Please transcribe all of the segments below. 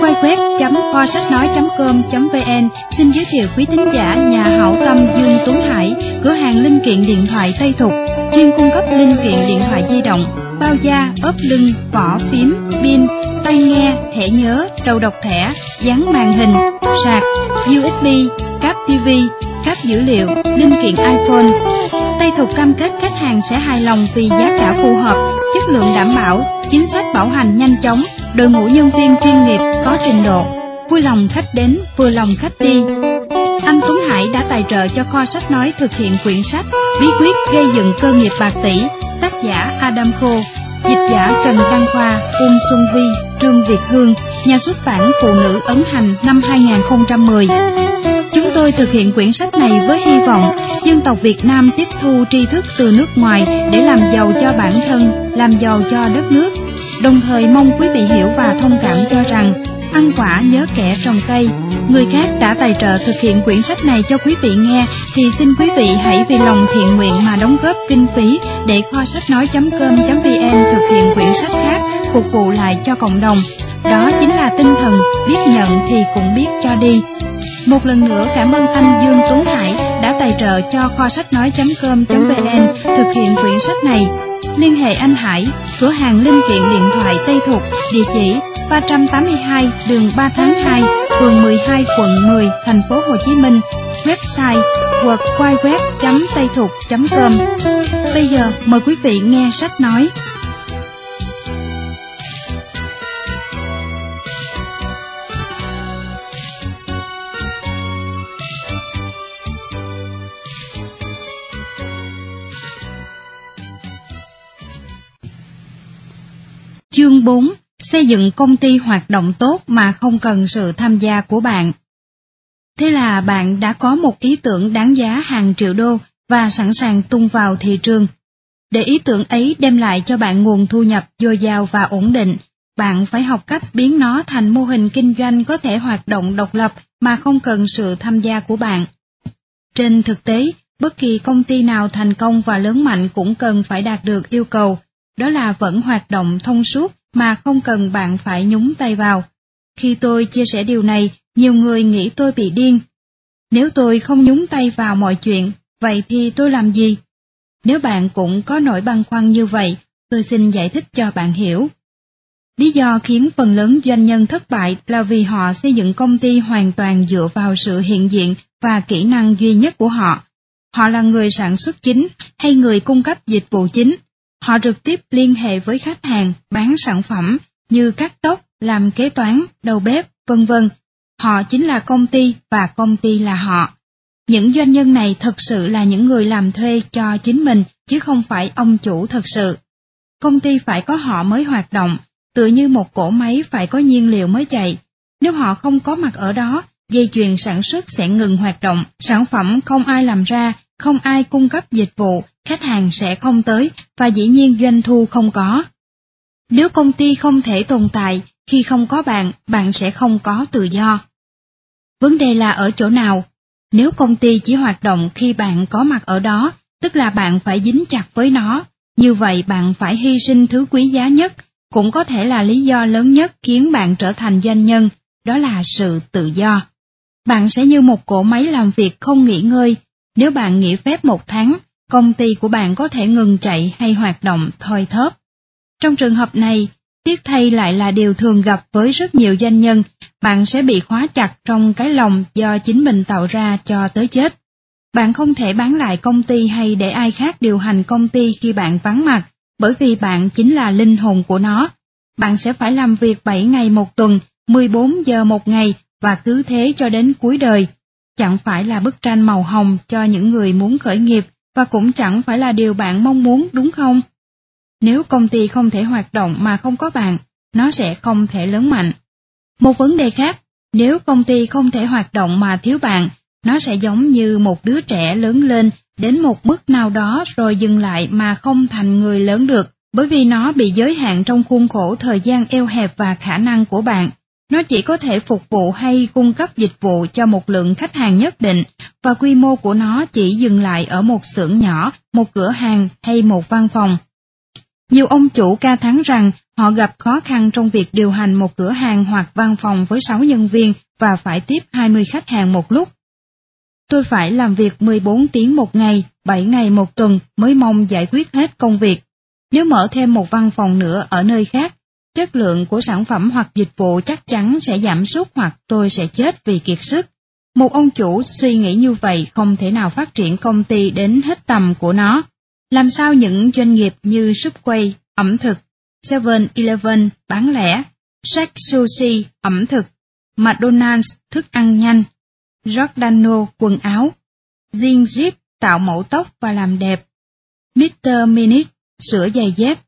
www.kho sách nói.com.vn xin giới thiệu quý thính giả nhà hảo tâm Dương Tuấn Hải, cửa hàng linh kiện điện thoại Tây Thục, chuyên cung cấp linh kiện điện thoại di động, bao da, ốp lưng, vỏ phím, pin, tai nghe, thẻ nhớ, đầu độc thẻ, dán màn hình, sạc, USB, cáp TV, cáp dữ liệu, linh kiện iPhone. Tây cam kết khách hàng sẽ hài lòng vì giá cả phù hợp, chất lượng đảm bảo, chính sách bảo hành nhanh chóng, đội ngũ nhân viên chuyên nghiệp có trình độ, vui lòng khách đến, vừa lòng khách đi. Anh Tuấn Hải đã tài trợ cho kho sách nói thực hiện quyển sách Bí quyết gây dựng cơ nghiệp bạc tỷ, tác giả Adam Khô, dịch giả Trần Đăng Khoa, Uông Xuân Vi, Trương Việt Hương, nhà xuất bản Phụ nữ ấn hành năm 2010. Chúng tôi thực hiện quyển sách này với hy vọng dân tộc Việt Nam tiếp thu tri thức từ nước ngoài để làm giàu cho bản thân, làm giàu cho đất nước. Đồng thời mong quý vị hiểu và thông cảm cho rằng ăn quả nhớ kẻ trồng cây. Người khác đã tài trợ thực hiện quyển sách này cho quý vị nghe thì xin quý vị hãy vì lòng thiện nguyện mà đóng góp kinh phí để kho sách nói.com.vn thực hiện quyển sách khác phục vụ lại cho cộng đồng. Đó chính là tinh thần biết nhận thì cũng biết cho đi. Một lần nữa cảm ơn anh Dương Tuấn Hải đã tài trợ cho kho sách nói.com.vn thực hiện quyển sách này. Liên hệ anh Hải, cửa hàng linh kiện điện thoại Tây Thục, địa chỉ 382 đường 3 tháng 2, phường 12 quận 10, thành phố Hồ Chí Minh. Website www.taythuc.com. Bây giờ mời quý vị nghe sách nói. Chương 4 Xây dựng công ty hoạt động tốt mà không cần sự tham gia của bạn. Thế là bạn đã có một ý tưởng đáng giá hàng triệu đô và sẵn sàng tung vào thị trường. Để ý tưởng ấy đem lại cho bạn nguồn thu nhập dồi dào và ổn định, bạn phải học cách biến nó thành mô hình kinh doanh có thể hoạt động độc lập mà không cần sự tham gia của bạn. Trên thực tế, bất kỳ công ty nào thành công và lớn mạnh cũng cần phải đạt được yêu cầu, đó là vẫn hoạt động thông suốt mà không cần bạn phải nhúng tay vào. Khi tôi chia sẻ điều này, nhiều người nghĩ tôi bị điên. Nếu tôi không nhúng tay vào mọi chuyện, vậy thì tôi làm gì? Nếu bạn cũng có nỗi băn khoăn như vậy, tôi xin giải thích cho bạn hiểu. Lý do khiến phần lớn doanh nhân thất bại là vì họ xây dựng công ty hoàn toàn dựa vào sự hiện diện và kỹ năng duy nhất của họ. Họ là người sản xuất chính hay người cung cấp dịch vụ chính, Họ trực tiếp liên hệ với khách hàng bán sản phẩm như cắt tóc, làm kế toán, đầu bếp, vân vân. Họ chính là công ty và công ty là họ. Những doanh nhân này thật sự là những người làm thuê cho chính mình chứ không phải ông chủ thật sự. Công ty phải có họ mới hoạt động, tựa như một cỗ máy phải có nhiên liệu mới chạy. Nếu họ không có mặt ở đó, dây chuyền sản xuất sẽ ngừng hoạt động, sản phẩm không ai làm ra, không ai cung cấp dịch vụ khách hàng sẽ không tới và dĩ nhiên doanh thu không có. Nếu công ty không thể tồn tại, khi không có bạn, bạn sẽ không có tự do. Vấn đề là ở chỗ nào? Nếu công ty chỉ hoạt động khi bạn có mặt ở đó, tức là bạn phải dính chặt với nó, như vậy bạn phải hy sinh thứ quý giá nhất, cũng có thể là lý do lớn nhất khiến bạn trở thành doanh nhân, đó là sự tự do. Bạn sẽ như một cỗ máy làm việc không nghỉ ngơi, nếu bạn nghỉ phép một tháng, công ty của bạn có thể ngừng chạy hay hoạt động thoi thóp. Trong trường hợp này, tiếc thay lại là điều thường gặp với rất nhiều doanh nhân, bạn sẽ bị khóa chặt trong cái lòng do chính mình tạo ra cho tới chết. Bạn không thể bán lại công ty hay để ai khác điều hành công ty khi bạn vắng mặt, bởi vì bạn chính là linh hồn của nó. Bạn sẽ phải làm việc 7 ngày một tuần, 14 giờ một ngày và cứ thế cho đến cuối đời. Chẳng phải là bức tranh màu hồng cho những người muốn khởi nghiệp và cũng chẳng phải là điều bạn mong muốn đúng không? Nếu công ty không thể hoạt động mà không có bạn, nó sẽ không thể lớn mạnh. Một vấn đề khác, nếu công ty không thể hoạt động mà thiếu bạn, nó sẽ giống như một đứa trẻ lớn lên đến một mức nào đó rồi dừng lại mà không thành người lớn được, bởi vì nó bị giới hạn trong khuôn khổ thời gian eo hẹp và khả năng của bạn. Nó chỉ có thể phục vụ hay cung cấp dịch vụ cho một lượng khách hàng nhất định và quy mô của nó chỉ dừng lại ở một xưởng nhỏ, một cửa hàng hay một văn phòng. Nhiều ông chủ ca thán rằng họ gặp khó khăn trong việc điều hành một cửa hàng hoặc văn phòng với 6 nhân viên và phải tiếp 20 khách hàng một lúc. Tôi phải làm việc 14 tiếng một ngày, 7 ngày một tuần mới mong giải quyết hết công việc. Nếu mở thêm một văn phòng nữa ở nơi khác, chất lượng của sản phẩm hoặc dịch vụ chắc chắn sẽ giảm sút hoặc tôi sẽ chết vì kiệt sức. Một ông chủ suy nghĩ như vậy không thể nào phát triển công ty đến hết tầm của nó. Làm sao những doanh nghiệp như Subway, ẩm thực, 7-Eleven, bán lẻ, Shake Sushi, ẩm thực, McDonald's, thức ăn nhanh, Giordano, quần áo, Zing Zip, tạo mẫu tóc và làm đẹp, Mr. Minute, sửa giày dép,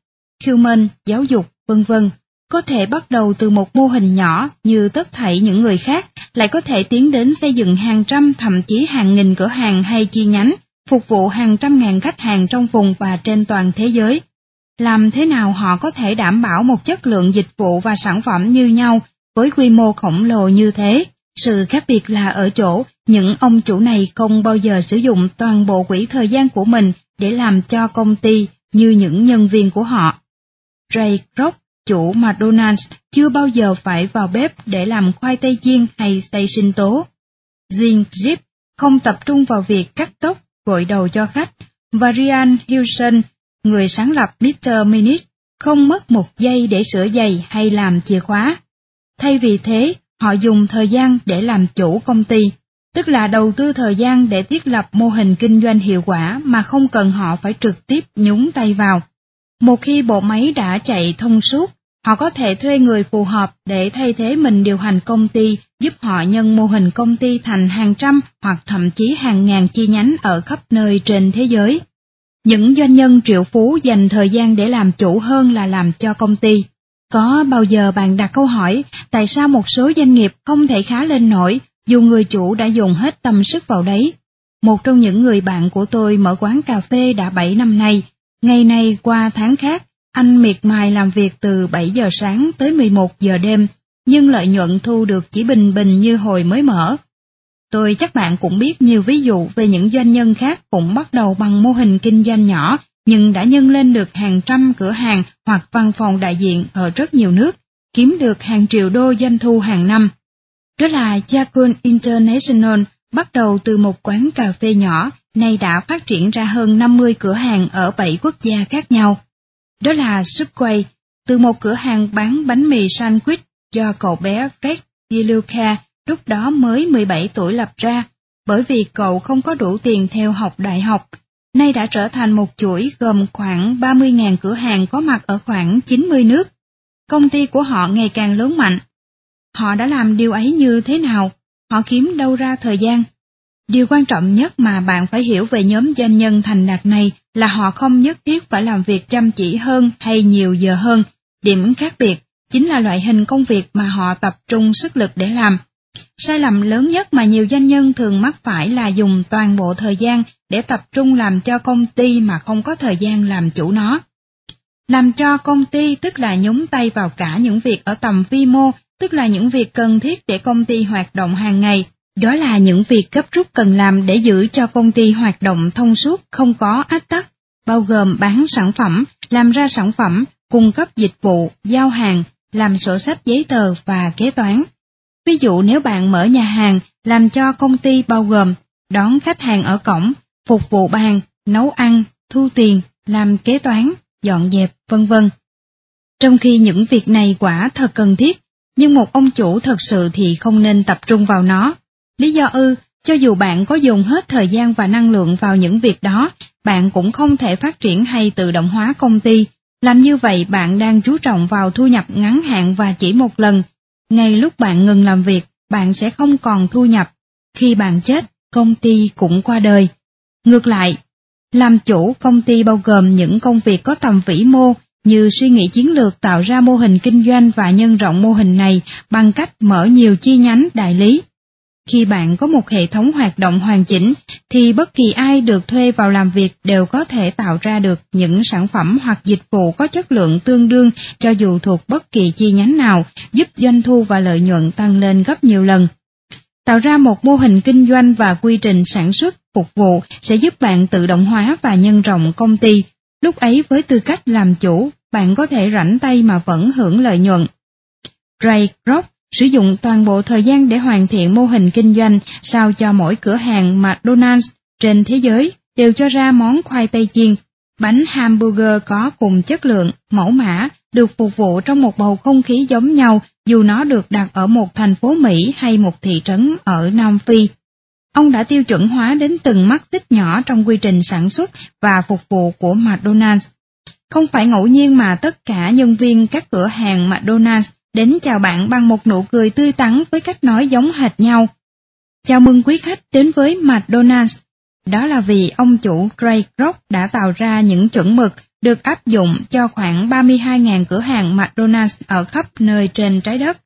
Human, giáo dục, vân vân có thể bắt đầu từ một mô hình nhỏ như tất thảy những người khác, lại có thể tiến đến xây dựng hàng trăm thậm chí hàng nghìn cửa hàng hay chi nhánh, phục vụ hàng trăm ngàn khách hàng trong vùng và trên toàn thế giới. Làm thế nào họ có thể đảm bảo một chất lượng dịch vụ và sản phẩm như nhau với quy mô khổng lồ như thế? Sự khác biệt là ở chỗ, những ông chủ này không bao giờ sử dụng toàn bộ quỹ thời gian của mình để làm cho công ty như những nhân viên của họ. Ray Kroc chủ McDonald's chưa bao giờ phải vào bếp để làm khoai tây chiên hay xay sinh tố. Jean Zip không tập trung vào việc cắt tóc, gội đầu cho khách, và Ryan Hilson, người sáng lập Mr. Minute, không mất một giây để sửa giày hay làm chìa khóa. Thay vì thế, họ dùng thời gian để làm chủ công ty, tức là đầu tư thời gian để thiết lập mô hình kinh doanh hiệu quả mà không cần họ phải trực tiếp nhúng tay vào. Một khi bộ máy đã chạy thông suốt, họ có thể thuê người phù hợp để thay thế mình điều hành công ty, giúp họ nhân mô hình công ty thành hàng trăm hoặc thậm chí hàng ngàn chi nhánh ở khắp nơi trên thế giới. Những doanh nhân triệu phú dành thời gian để làm chủ hơn là làm cho công ty. Có bao giờ bạn đặt câu hỏi tại sao một số doanh nghiệp không thể khá lên nổi dù người chủ đã dùng hết tâm sức vào đấy? Một trong những người bạn của tôi mở quán cà phê đã 7 năm nay, Ngày này qua tháng khác, anh miệt mài làm việc từ 7 giờ sáng tới 11 giờ đêm, nhưng lợi nhuận thu được chỉ bình bình như hồi mới mở. Tôi chắc bạn cũng biết nhiều ví dụ về những doanh nhân khác cũng bắt đầu bằng mô hình kinh doanh nhỏ, nhưng đã nhân lên được hàng trăm cửa hàng hoặc văn phòng đại diện ở rất nhiều nước, kiếm được hàng triệu đô doanh thu hàng năm. Đó là Jakun International bắt đầu từ một quán cà phê nhỏ nay đã phát triển ra hơn 50 cửa hàng ở 7 quốc gia khác nhau. Đó là Subway, từ một cửa hàng bán bánh mì sandwich do cậu bé Fred Diluca lúc đó mới 17 tuổi lập ra, bởi vì cậu không có đủ tiền theo học đại học, nay đã trở thành một chuỗi gồm khoảng 30.000 cửa hàng có mặt ở khoảng 90 nước. Công ty của họ ngày càng lớn mạnh. Họ đã làm điều ấy như thế nào? Họ kiếm đâu ra thời gian? Điều quan trọng nhất mà bạn phải hiểu về nhóm doanh nhân thành đạt này là họ không nhất thiết phải làm việc chăm chỉ hơn hay nhiều giờ hơn. Điểm khác biệt chính là loại hình công việc mà họ tập trung sức lực để làm. Sai lầm lớn nhất mà nhiều doanh nhân thường mắc phải là dùng toàn bộ thời gian để tập trung làm cho công ty mà không có thời gian làm chủ nó. Làm cho công ty tức là nhúng tay vào cả những việc ở tầm vi mô, tức là những việc cần thiết để công ty hoạt động hàng ngày, đó là những việc gấp rút cần làm để giữ cho công ty hoạt động thông suốt không có ách tắc, bao gồm bán sản phẩm, làm ra sản phẩm, cung cấp dịch vụ, giao hàng, làm sổ sách giấy tờ và kế toán. Ví dụ nếu bạn mở nhà hàng, làm cho công ty bao gồm đón khách hàng ở cổng, phục vụ bàn, nấu ăn, thu tiền, làm kế toán, dọn dẹp, vân vân. Trong khi những việc này quả thật cần thiết, nhưng một ông chủ thật sự thì không nên tập trung vào nó Lý do ư, cho dù bạn có dùng hết thời gian và năng lượng vào những việc đó, bạn cũng không thể phát triển hay tự động hóa công ty. Làm như vậy bạn đang chú trọng vào thu nhập ngắn hạn và chỉ một lần. Ngay lúc bạn ngừng làm việc, bạn sẽ không còn thu nhập. Khi bạn chết, công ty cũng qua đời. Ngược lại, làm chủ công ty bao gồm những công việc có tầm vĩ mô như suy nghĩ chiến lược tạo ra mô hình kinh doanh và nhân rộng mô hình này bằng cách mở nhiều chi nhánh đại lý khi bạn có một hệ thống hoạt động hoàn chỉnh, thì bất kỳ ai được thuê vào làm việc đều có thể tạo ra được những sản phẩm hoặc dịch vụ có chất lượng tương đương cho dù thuộc bất kỳ chi nhánh nào, giúp doanh thu và lợi nhuận tăng lên gấp nhiều lần. Tạo ra một mô hình kinh doanh và quy trình sản xuất, phục vụ sẽ giúp bạn tự động hóa và nhân rộng công ty. Lúc ấy với tư cách làm chủ, bạn có thể rảnh tay mà vẫn hưởng lợi nhuận. Ray Kroc sử dụng toàn bộ thời gian để hoàn thiện mô hình kinh doanh sao cho mỗi cửa hàng McDonald's trên thế giới đều cho ra món khoai tây chiên. Bánh hamburger có cùng chất lượng, mẫu mã, được phục vụ trong một bầu không khí giống nhau dù nó được đặt ở một thành phố Mỹ hay một thị trấn ở Nam Phi. Ông đã tiêu chuẩn hóa đến từng mắt xích nhỏ trong quy trình sản xuất và phục vụ của McDonald's. Không phải ngẫu nhiên mà tất cả nhân viên các cửa hàng McDonald's đến chào bạn bằng một nụ cười tươi tắn với cách nói giống hệt nhau. Chào mừng quý khách đến với McDonald's. Đó là vì ông chủ Ray Kroc đã tạo ra những chuẩn mực được áp dụng cho khoảng 32.000 cửa hàng McDonald's ở khắp nơi trên trái đất.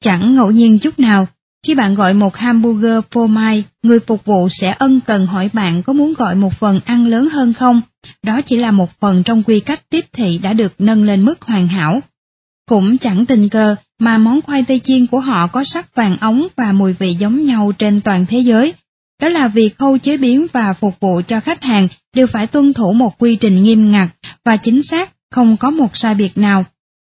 Chẳng ngẫu nhiên chút nào, khi bạn gọi một hamburger phô mai, người phục vụ sẽ ân cần hỏi bạn có muốn gọi một phần ăn lớn hơn không. Đó chỉ là một phần trong quy cách tiếp thị đã được nâng lên mức hoàn hảo. Cũng chẳng tình cờ mà món khoai tây chiên của họ có sắc vàng ống và mùi vị giống nhau trên toàn thế giới. Đó là vì khâu chế biến và phục vụ cho khách hàng đều phải tuân thủ một quy trình nghiêm ngặt và chính xác, không có một sai biệt nào.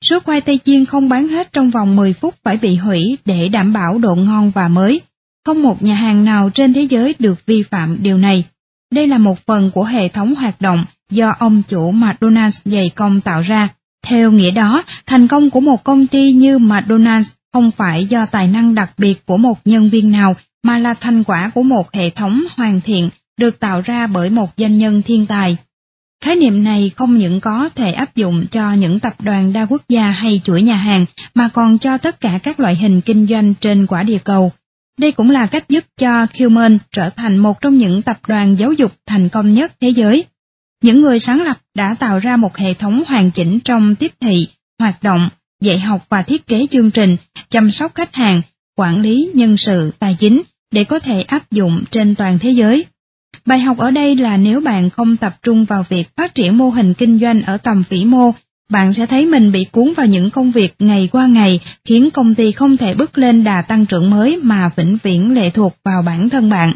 Số khoai tây chiên không bán hết trong vòng 10 phút phải bị hủy để đảm bảo độ ngon và mới. Không một nhà hàng nào trên thế giới được vi phạm điều này. Đây là một phần của hệ thống hoạt động do ông chủ McDonald's dày công tạo ra. Theo nghĩa đó, thành công của một công ty như McDonald's không phải do tài năng đặc biệt của một nhân viên nào mà là thành quả của một hệ thống hoàn thiện được tạo ra bởi một doanh nhân thiên tài. Khái niệm này không những có thể áp dụng cho những tập đoàn đa quốc gia hay chuỗi nhà hàng, mà còn cho tất cả các loại hình kinh doanh trên quả địa cầu. Đây cũng là cách giúp cho Qman trở thành một trong những tập đoàn giáo dục thành công nhất thế giới. Những người sáng lập đã tạo ra một hệ thống hoàn chỉnh trong tiếp thị, hoạt động, dạy học và thiết kế chương trình, chăm sóc khách hàng, quản lý nhân sự, tài chính để có thể áp dụng trên toàn thế giới. Bài học ở đây là nếu bạn không tập trung vào việc phát triển mô hình kinh doanh ở tầm vĩ mô, bạn sẽ thấy mình bị cuốn vào những công việc ngày qua ngày khiến công ty không thể bước lên đà tăng trưởng mới mà vĩnh viễn lệ thuộc vào bản thân bạn.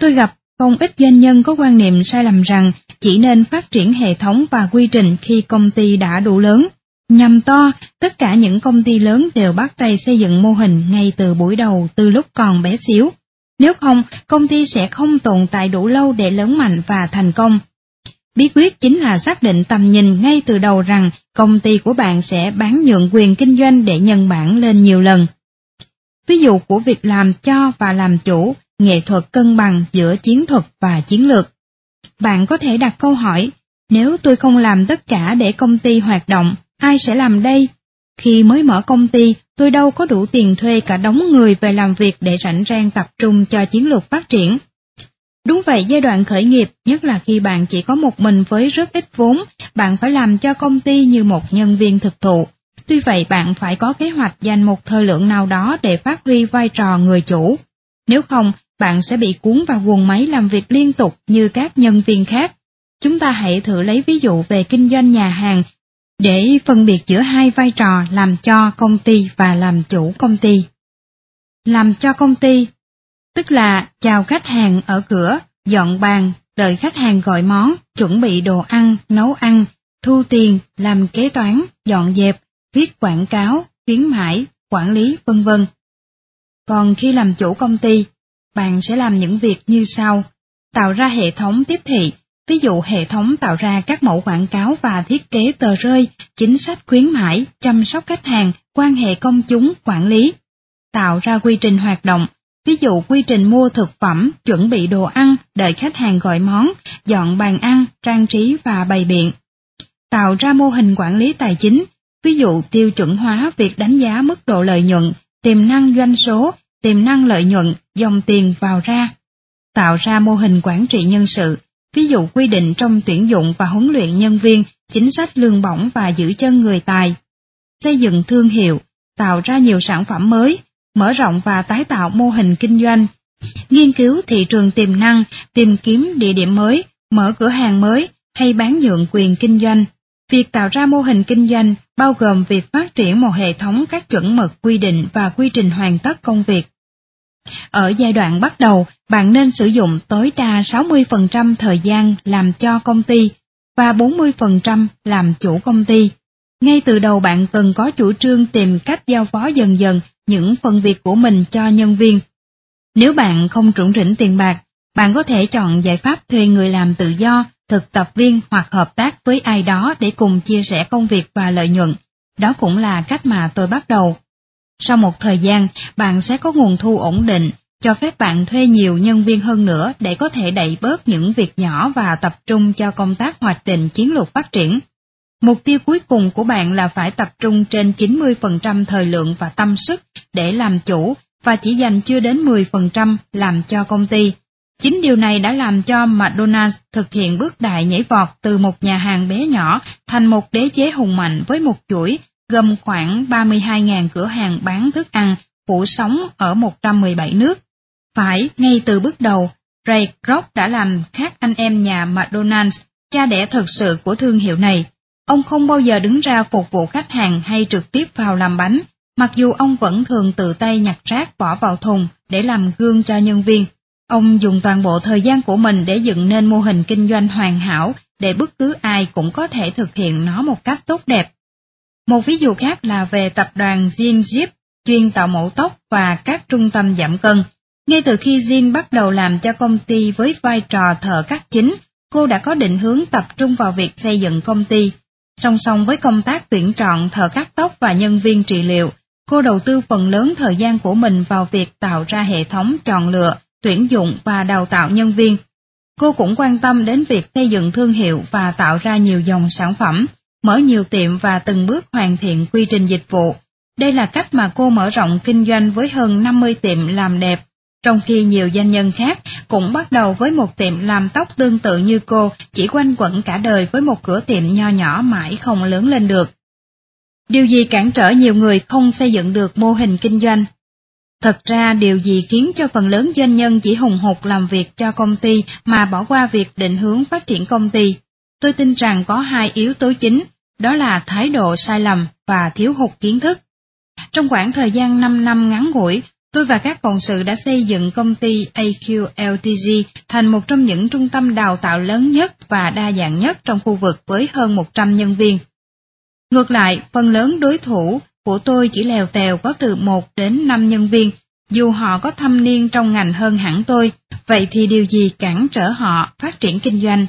Tôi gặp không ít doanh nhân có quan niệm sai lầm rằng chỉ nên phát triển hệ thống và quy trình khi công ty đã đủ lớn. Nhằm to, tất cả những công ty lớn đều bắt tay xây dựng mô hình ngay từ buổi đầu từ lúc còn bé xíu. Nếu không, công ty sẽ không tồn tại đủ lâu để lớn mạnh và thành công. Bí quyết chính là xác định tầm nhìn ngay từ đầu rằng công ty của bạn sẽ bán nhượng quyền kinh doanh để nhân bản lên nhiều lần. Ví dụ của việc làm cho và làm chủ, nghệ thuật cân bằng giữa chiến thuật và chiến lược. Bạn có thể đặt câu hỏi, nếu tôi không làm tất cả để công ty hoạt động, ai sẽ làm đây? Khi mới mở công ty, tôi đâu có đủ tiền thuê cả đống người về làm việc để rảnh rang tập trung cho chiến lược phát triển. Đúng vậy, giai đoạn khởi nghiệp, nhất là khi bạn chỉ có một mình với rất ít vốn, bạn phải làm cho công ty như một nhân viên thực thụ. Tuy vậy bạn phải có kế hoạch dành một thời lượng nào đó để phát huy vai trò người chủ. Nếu không, bạn sẽ bị cuốn vào guồng máy làm việc liên tục như các nhân viên khác. Chúng ta hãy thử lấy ví dụ về kinh doanh nhà hàng để phân biệt giữa hai vai trò làm cho công ty và làm chủ công ty. Làm cho công ty, tức là chào khách hàng ở cửa, dọn bàn, đợi khách hàng gọi món, chuẩn bị đồ ăn, nấu ăn, thu tiền, làm kế toán, dọn dẹp, viết quảng cáo, khuyến mãi, quản lý, vân vân. Còn khi làm chủ công ty, bạn sẽ làm những việc như sau: tạo ra hệ thống tiếp thị, ví dụ hệ thống tạo ra các mẫu quảng cáo và thiết kế tờ rơi, chính sách khuyến mãi, chăm sóc khách hàng, quan hệ công chúng, quản lý. Tạo ra quy trình hoạt động, ví dụ quy trình mua thực phẩm, chuẩn bị đồ ăn, đợi khách hàng gọi món, dọn bàn ăn, trang trí và bày biện. Tạo ra mô hình quản lý tài chính, ví dụ tiêu chuẩn hóa việc đánh giá mức độ lợi nhuận, tiềm năng doanh số, tiềm năng lợi nhuận, dòng tiền vào ra. Tạo ra mô hình quản trị nhân sự, ví dụ quy định trong tuyển dụng và huấn luyện nhân viên, chính sách lương bổng và giữ chân người tài. Xây dựng thương hiệu, tạo ra nhiều sản phẩm mới, mở rộng và tái tạo mô hình kinh doanh, nghiên cứu thị trường tiềm năng, tìm kiếm địa điểm mới, mở cửa hàng mới hay bán nhượng quyền kinh doanh. Việc tạo ra mô hình kinh doanh bao gồm việc phát triển một hệ thống các chuẩn mực quy định và quy trình hoàn tất công việc. Ở giai đoạn bắt đầu, bạn nên sử dụng tối đa 60% thời gian làm cho công ty. và 40% làm chủ công ty. Ngay từ đầu bạn cần có chủ trương tìm cách giao phó dần dần những phần việc của mình cho nhân viên. Nếu bạn không trũng rỉnh tiền bạc, bạn có thể chọn giải pháp thuê người làm tự do, thực tập viên hoặc hợp tác với ai đó để cùng chia sẻ công việc và lợi nhuận. Đó cũng là cách mà tôi bắt đầu. Sau một thời gian, bạn sẽ có nguồn thu ổn định, cho phép bạn thuê nhiều nhân viên hơn nữa để có thể đẩy bớt những việc nhỏ và tập trung cho công tác hoạch định chiến lược phát triển. Mục tiêu cuối cùng của bạn là phải tập trung trên 90% thời lượng và tâm sức để làm chủ và chỉ dành chưa đến 10% làm cho công ty. Chính điều này đã làm cho McDonald's thực hiện bước đại nhảy vọt từ một nhà hàng bé nhỏ thành một đế chế hùng mạnh với một chuỗi gồm khoảng 32.000 cửa hàng bán thức ăn phủ sóng ở 117 nước. Phải, ngay từ bước đầu, Ray Kroc đã làm khác anh em nhà McDonald's, cha đẻ thực sự của thương hiệu này. Ông không bao giờ đứng ra phục vụ khách hàng hay trực tiếp vào làm bánh, mặc dù ông vẫn thường tự tay nhặt rác bỏ vào thùng để làm gương cho nhân viên. Ông dùng toàn bộ thời gian của mình để dựng nên mô hình kinh doanh hoàn hảo để bất cứ ai cũng có thể thực hiện nó một cách tốt đẹp. Một ví dụ khác là về tập đoàn Jean chuyên tạo mẫu tóc và các trung tâm giảm cân. Ngay từ khi Jin bắt đầu làm cho công ty với vai trò thợ cắt chính, cô đã có định hướng tập trung vào việc xây dựng công ty. Song song với công tác tuyển chọn thợ cắt tóc và nhân viên trị liệu, cô đầu tư phần lớn thời gian của mình vào việc tạo ra hệ thống chọn lựa, tuyển dụng và đào tạo nhân viên. Cô cũng quan tâm đến việc xây dựng thương hiệu và tạo ra nhiều dòng sản phẩm, mở nhiều tiệm và từng bước hoàn thiện quy trình dịch vụ. Đây là cách mà cô mở rộng kinh doanh với hơn 50 tiệm làm đẹp, trong khi nhiều doanh nhân khác cũng bắt đầu với một tiệm làm tóc tương tự như cô, chỉ quanh quẩn cả đời với một cửa tiệm nho nhỏ mãi không lớn lên được. Điều gì cản trở nhiều người không xây dựng được mô hình kinh doanh? Thật ra điều gì khiến cho phần lớn doanh nhân chỉ hùng hục làm việc cho công ty mà bỏ qua việc định hướng phát triển công ty? Tôi tin rằng có hai yếu tố chính, đó là thái độ sai lầm và thiếu hụt kiến thức. Trong khoảng thời gian 5 năm ngắn ngủi, tôi và các cộng sự đã xây dựng công ty AQLTG thành một trong những trung tâm đào tạo lớn nhất và đa dạng nhất trong khu vực với hơn 100 nhân viên. Ngược lại, phần lớn đối thủ của tôi chỉ lèo tèo có từ 1 đến 5 nhân viên, dù họ có thâm niên trong ngành hơn hẳn tôi, vậy thì điều gì cản trở họ phát triển kinh doanh?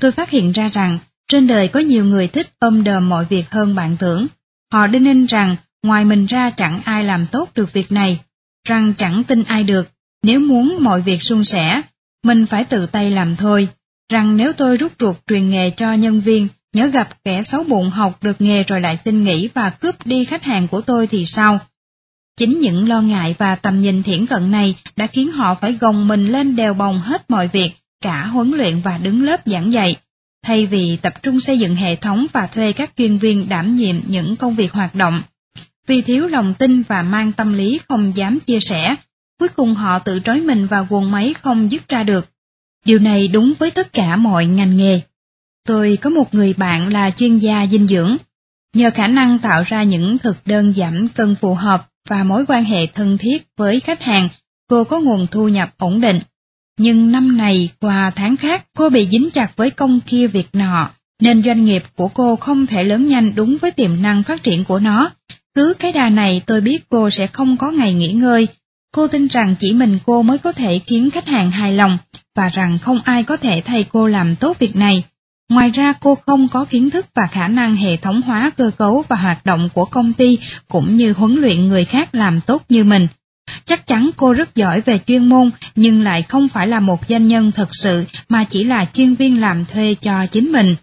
Tôi phát hiện ra rằng, trên đời có nhiều người thích ôm đờm mọi việc hơn bạn tưởng. Họ đinh ninh rằng, ngoài mình ra chẳng ai làm tốt được việc này, rằng chẳng tin ai được, nếu muốn mọi việc suôn sẻ, mình phải tự tay làm thôi, rằng nếu tôi rút ruột truyền nghề cho nhân viên, nhớ gặp kẻ xấu bụng học được nghề rồi lại xin nghỉ và cướp đi khách hàng của tôi thì sao? Chính những lo ngại và tầm nhìn thiển cận này đã khiến họ phải gồng mình lên đèo bồng hết mọi việc, cả huấn luyện và đứng lớp giảng dạy, thay vì tập trung xây dựng hệ thống và thuê các chuyên viên đảm nhiệm những công việc hoạt động. Vì thiếu lòng tin và mang tâm lý không dám chia sẻ, cuối cùng họ tự trói mình vào guồng máy không dứt ra được. Điều này đúng với tất cả mọi ngành nghề. Tôi có một người bạn là chuyên gia dinh dưỡng. Nhờ khả năng tạo ra những thực đơn giảm cân phù hợp và mối quan hệ thân thiết với khách hàng, cô có nguồn thu nhập ổn định. Nhưng năm này qua tháng khác cô bị dính chặt với công kia việc nọ, nên doanh nghiệp của cô không thể lớn nhanh đúng với tiềm năng phát triển của nó. Cứ cái đà này tôi biết cô sẽ không có ngày nghỉ ngơi. Cô tin rằng chỉ mình cô mới có thể khiến khách hàng hài lòng, và rằng không ai có thể thay cô làm tốt việc này. Ngoài ra cô không có kiến thức và khả năng hệ thống hóa cơ cấu và hoạt động của công ty cũng như huấn luyện người khác làm tốt như mình. Chắc chắn cô rất giỏi về chuyên môn nhưng lại không phải là một doanh nhân thật sự mà chỉ là chuyên viên làm thuê cho chính mình.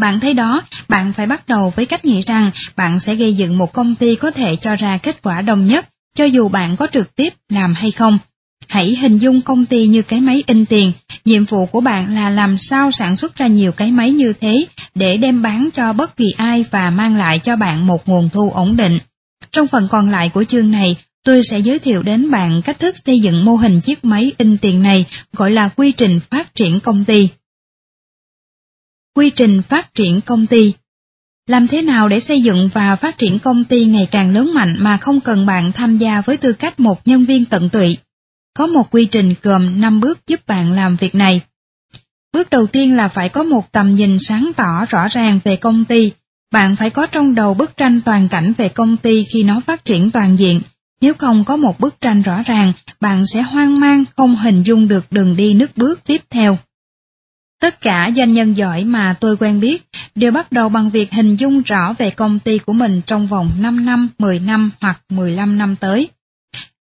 Bạn thấy đó, bạn phải bắt đầu với cách nghĩ rằng bạn sẽ gây dựng một công ty có thể cho ra kết quả đồng nhất, cho dù bạn có trực tiếp làm hay không. Hãy hình dung công ty như cái máy in tiền, nhiệm vụ của bạn là làm sao sản xuất ra nhiều cái máy như thế để đem bán cho bất kỳ ai và mang lại cho bạn một nguồn thu ổn định. Trong phần còn lại của chương này, tôi sẽ giới thiệu đến bạn cách thức xây dựng mô hình chiếc máy in tiền này, gọi là quy trình phát triển công ty. Quy trình phát triển công ty Làm thế nào để xây dựng và phát triển công ty ngày càng lớn mạnh mà không cần bạn tham gia với tư cách một nhân viên tận tụy? Có một quy trình gồm 5 bước giúp bạn làm việc này. Bước đầu tiên là phải có một tầm nhìn sáng tỏ rõ ràng về công ty. Bạn phải có trong đầu bức tranh toàn cảnh về công ty khi nó phát triển toàn diện. Nếu không có một bức tranh rõ ràng, bạn sẽ hoang mang không hình dung được đường đi nước bước tiếp theo. Tất cả doanh nhân giỏi mà tôi quen biết đều bắt đầu bằng việc hình dung rõ về công ty của mình trong vòng 5 năm, 10 năm hoặc 15 năm tới.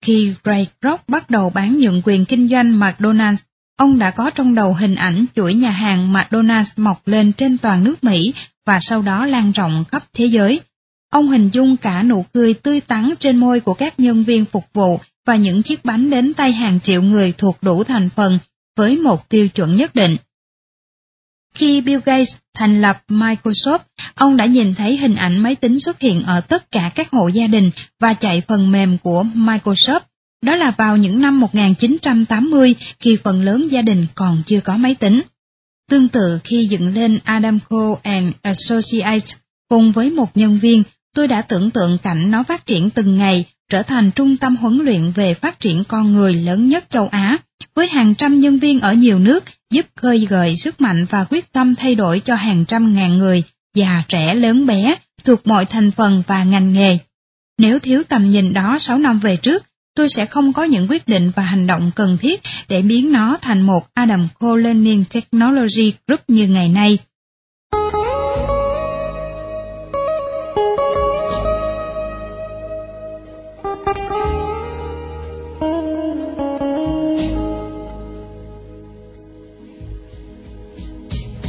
Khi Ray Kroc bắt đầu bán nhượng quyền kinh doanh McDonald's, ông đã có trong đầu hình ảnh chuỗi nhà hàng McDonald's mọc lên trên toàn nước Mỹ và sau đó lan rộng khắp thế giới. Ông hình dung cả nụ cười tươi tắn trên môi của các nhân viên phục vụ và những chiếc bánh đến tay hàng triệu người thuộc đủ thành phần với một tiêu chuẩn nhất định. Khi Bill Gates thành lập Microsoft, ông đã nhìn thấy hình ảnh máy tính xuất hiện ở tất cả các hộ gia đình và chạy phần mềm của Microsoft. Đó là vào những năm 1980 khi phần lớn gia đình còn chưa có máy tính. Tương tự khi dựng lên Adamco and Associates cùng với một nhân viên, tôi đã tưởng tượng cảnh nó phát triển từng ngày, trở thành trung tâm huấn luyện về phát triển con người lớn nhất châu Á, với hàng trăm nhân viên ở nhiều nước giúp khơi gợi sức mạnh và quyết tâm thay đổi cho hàng trăm ngàn người, già trẻ lớn bé, thuộc mọi thành phần và ngành nghề. Nếu thiếu tầm nhìn đó 6 năm về trước, tôi sẽ không có những quyết định và hành động cần thiết để biến nó thành một Adam Cole Learning Technology Group như ngày nay.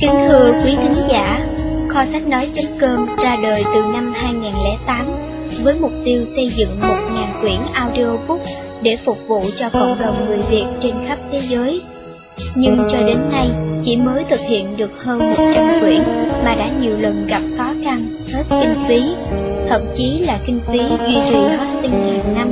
Kính thưa quý thính giả, kho sách nói.com ra đời từ năm 2008 với mục tiêu xây dựng 1.000 quyển audiobook để phục vụ cho cộng đồng người Việt trên khắp thế giới. Nhưng cho đến nay, chỉ mới thực hiện được hơn 100 quyển mà đã nhiều lần gặp khó khăn, hết kinh phí, thậm chí là kinh phí duy trì hosting hàng năm.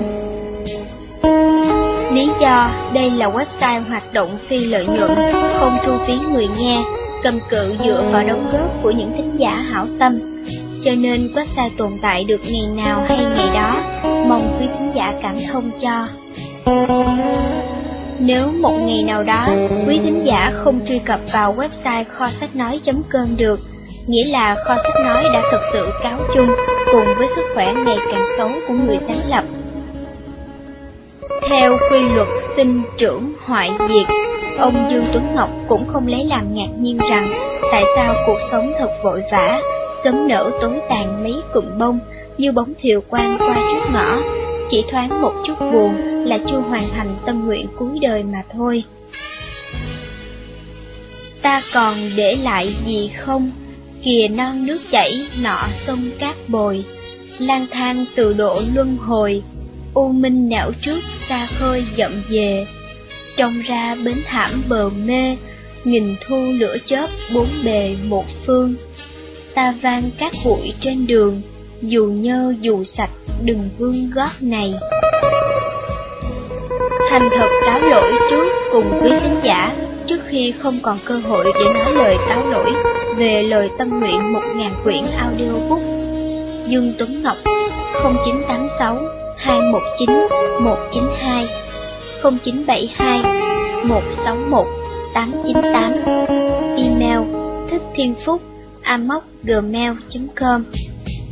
Lý do đây là website hoạt động phi lợi nhuận, không thu phí người nghe cầm cự dựa vào đóng góp của những thính giả hảo tâm, cho nên website tồn tại được ngày nào hay ngày đó, mong quý thính giả cảm thông cho. Nếu một ngày nào đó quý thính giả không truy cập vào website kho sách nói.com được, nghĩa là kho sách nói đã thực sự cáo chung cùng với sức khỏe ngày càng xấu của người sáng lập. Theo quy luật sinh trưởng hoại diệt, Ông Dương Tuấn Ngọc cũng không lấy làm ngạc nhiên rằng tại sao cuộc sống thật vội vã, sớm nở tối tàn mấy cụm bông như bóng thiều quang qua trước ngõ, chỉ thoáng một chút buồn là chưa hoàn thành tâm nguyện cuối đời mà thôi. Ta còn để lại gì không? Kìa non nước chảy, nọ sông cát bồi, lang thang từ độ luân hồi, u minh nẻo trước xa khơi dậm về trông ra bến thảm bờ mê, nghìn thu lửa chớp bốn bề một phương. Ta vang các bụi trên đường, dù nhơ dù sạch đừng vương gót này. Thành thật cáo lỗi trước cùng quý khán giả trước khi không còn cơ hội để nói lời cáo lỗi về lời tâm nguyện một ngàn quyển audiobook. Dương Tuấn Ngọc 0986 219 192 0972 161 898 Email thích thiên phúc amocgmail.com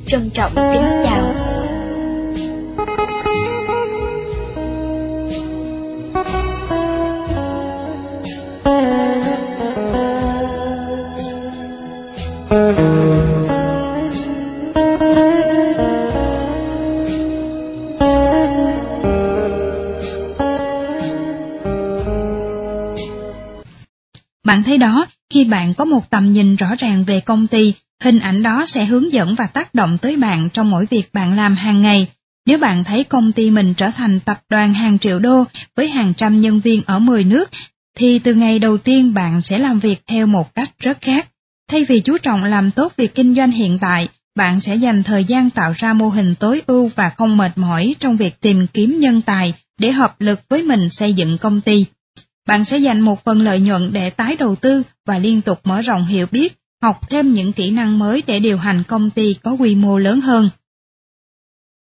Trân trọng kính chào. Bạn có một tầm nhìn rõ ràng về công ty, hình ảnh đó sẽ hướng dẫn và tác động tới bạn trong mỗi việc bạn làm hàng ngày. Nếu bạn thấy công ty mình trở thành tập đoàn hàng triệu đô với hàng trăm nhân viên ở 10 nước, thì từ ngày đầu tiên bạn sẽ làm việc theo một cách rất khác. Thay vì chú trọng làm tốt việc kinh doanh hiện tại, bạn sẽ dành thời gian tạo ra mô hình tối ưu và không mệt mỏi trong việc tìm kiếm nhân tài để hợp lực với mình xây dựng công ty bạn sẽ dành một phần lợi nhuận để tái đầu tư và liên tục mở rộng hiểu biết, học thêm những kỹ năng mới để điều hành công ty có quy mô lớn hơn.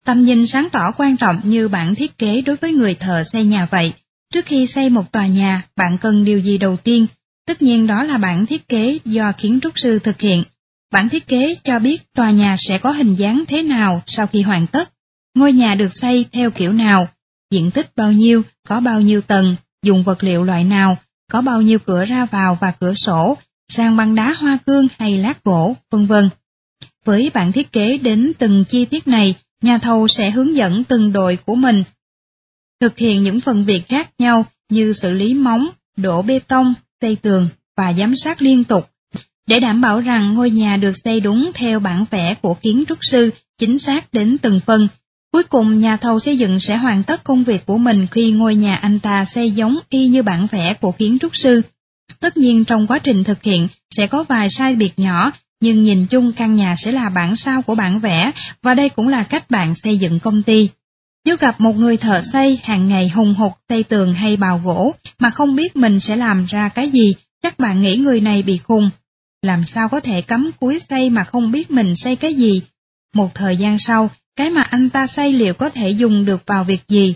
Tầm nhìn sáng tỏ quan trọng như bản thiết kế đối với người thợ xây nhà vậy. Trước khi xây một tòa nhà, bạn cần điều gì đầu tiên? Tất nhiên đó là bản thiết kế do kiến trúc sư thực hiện. Bản thiết kế cho biết tòa nhà sẽ có hình dáng thế nào sau khi hoàn tất, ngôi nhà được xây theo kiểu nào, diện tích bao nhiêu, có bao nhiêu tầng, dùng vật liệu loại nào, có bao nhiêu cửa ra vào và cửa sổ, sàn bằng đá hoa cương hay lát gỗ, vân vân. Với bản thiết kế đến từng chi tiết này, nhà thầu sẽ hướng dẫn từng đội của mình thực hiện những phần việc khác nhau như xử lý móng, đổ bê tông, xây tường và giám sát liên tục để đảm bảo rằng ngôi nhà được xây đúng theo bản vẽ của kiến trúc sư, chính xác đến từng phần. Cuối cùng nhà thầu xây dựng sẽ hoàn tất công việc của mình khi ngôi nhà anh ta xây giống y như bản vẽ của kiến trúc sư. Tất nhiên trong quá trình thực hiện sẽ có vài sai biệt nhỏ, nhưng nhìn chung căn nhà sẽ là bản sao của bản vẽ và đây cũng là cách bạn xây dựng công ty. Nếu gặp một người thợ xây hàng ngày hùng hục xây tường hay bào gỗ mà không biết mình sẽ làm ra cái gì, chắc bạn nghĩ người này bị khùng. Làm sao có thể cấm cuối xây mà không biết mình xây cái gì? Một thời gian sau, cái mà anh ta xây liệu có thể dùng được vào việc gì?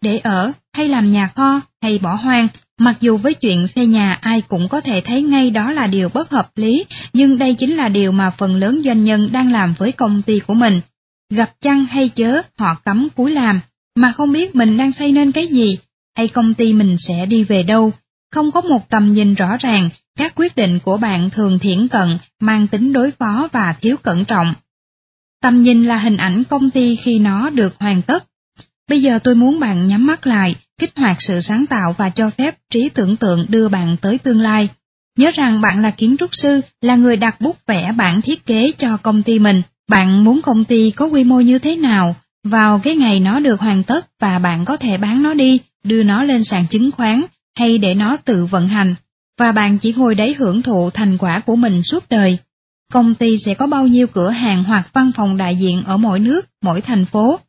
Để ở, hay làm nhà kho, hay bỏ hoang, mặc dù với chuyện xây nhà ai cũng có thể thấy ngay đó là điều bất hợp lý, nhưng đây chính là điều mà phần lớn doanh nhân đang làm với công ty của mình gặp chăng hay chớ họ cấm cúi làm, mà không biết mình đang xây nên cái gì, hay công ty mình sẽ đi về đâu, không có một tầm nhìn rõ ràng, các quyết định của bạn thường thiển cận, mang tính đối phó và thiếu cẩn trọng. Tầm nhìn là hình ảnh công ty khi nó được hoàn tất. Bây giờ tôi muốn bạn nhắm mắt lại, kích hoạt sự sáng tạo và cho phép trí tưởng tượng đưa bạn tới tương lai. Nhớ rằng bạn là kiến trúc sư, là người đặt bút vẽ bản thiết kế cho công ty mình. Bạn muốn công ty có quy mô như thế nào vào cái ngày nó được hoàn tất và bạn có thể bán nó đi, đưa nó lên sàn chứng khoán hay để nó tự vận hành và bạn chỉ ngồi đấy hưởng thụ thành quả của mình suốt đời. Công ty sẽ có bao nhiêu cửa hàng hoặc văn phòng đại diện ở mỗi nước, mỗi thành phố.